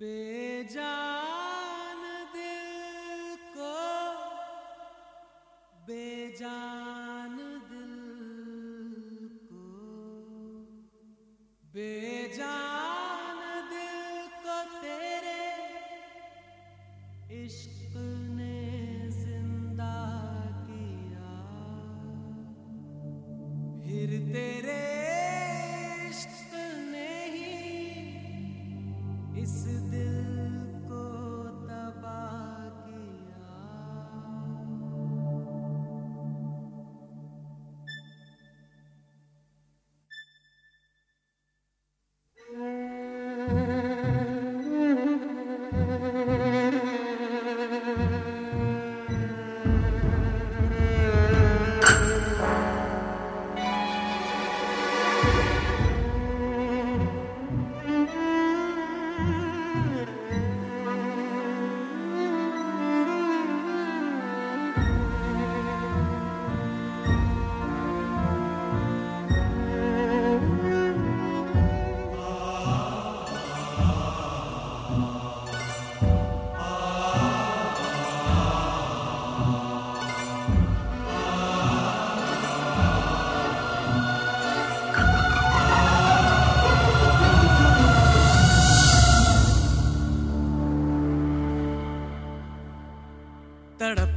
बेजान दिल को बेजान दिल को बेजान दिल को तेरे इश्क इस दिल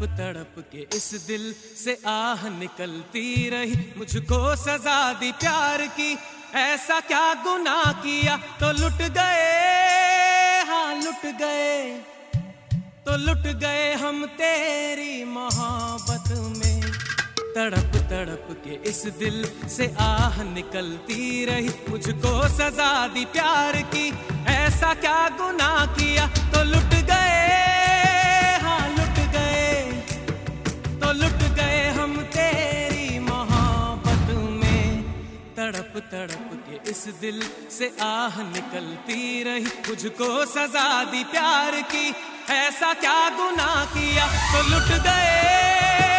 तड़प के इस दिल से आह निकलती रही। मुझको सजा दी प्यार की। ऐसा क्या गुनाह किया? तो लुट गए। हाँ लुट गए। तो लुट गए हम तेरी मोहब्बत में। तड़प तड़प के इस दिल से आह निकलती रही। मुझको सजा दी प्यार की। ऐसा क्या गुनाह किया? तो लुट गए। तड़प के इस दिल से आह निकलती रही। मुझको सजा दी प्यार की। ऐसा क्या गुना किया? तो लुट गए।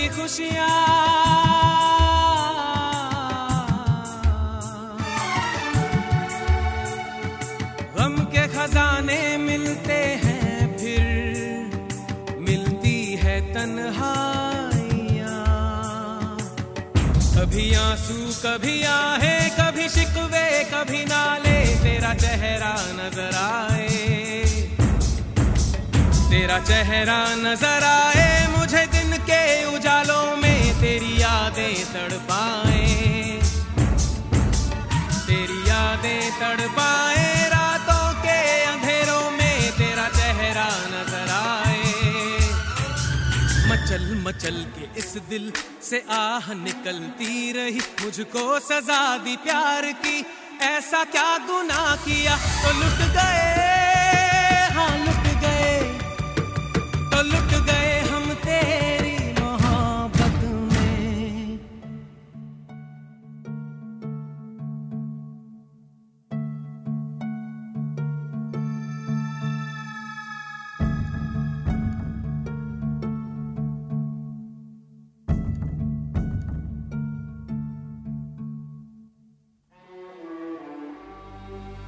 की खुशियाँ। गम के खजाने मिलते हैं फिर, मिलती है तन्हाइयाँ। कभी आँसू, कभी आहे, कभी शिकवे, कभी नाले, तेरा चेहरा नज़र आए। तेरा चेहरा नज़र आए। तड़पाए। तेरी यादें तड़पाए, रातों के अंधेरों में तेरा चेहरा नज़र आए। मचल मचल के इस दिल से आह निकलती रही, मुझको सजा दी प्यार की, ऐसा क्या गुनाह किया? तो लुट गए।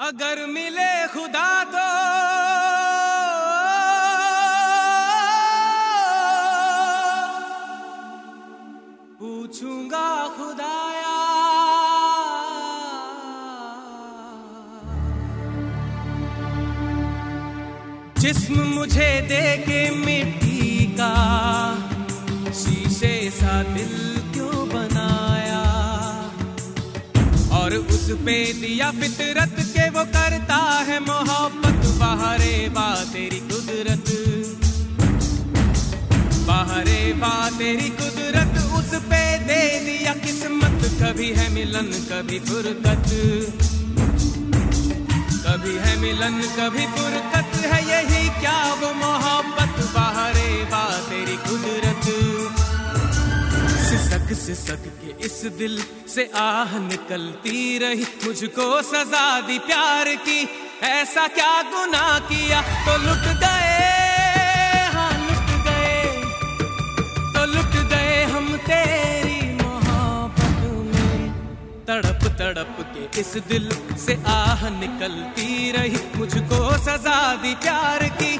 अगर मिले खुदा तो। पूछूँगा खुदाया। जिस्म मुझे दे के मिट्टी का, शीशे सा दिल क्यों बनाया? और उस पे दिया फितरत वो करता है मोहब्बत। बाहरे बा तेरी कुदरत। बाहरे बा तेरी कुदरत। उस पे दे दिया किस्मत। कभी है मिलन, कभी फुरकत। कभी है मिलन, कभी फुरकत। है यही क्या वो मोहब्बत। बाहरे बा तेरी कुदरत। सिसक सिसक के इस दिल से आह निकलती रही। मुझको सजा दी प्यार की, ऐसा क्या गुनाह किया? तो लुट गए हाँ लुट गए। तो लुट गए हम तेरी मोहब्बत में। तड़प तड़प के इस दिल से आह निकलती रही। मुझको सजा दी प्यार की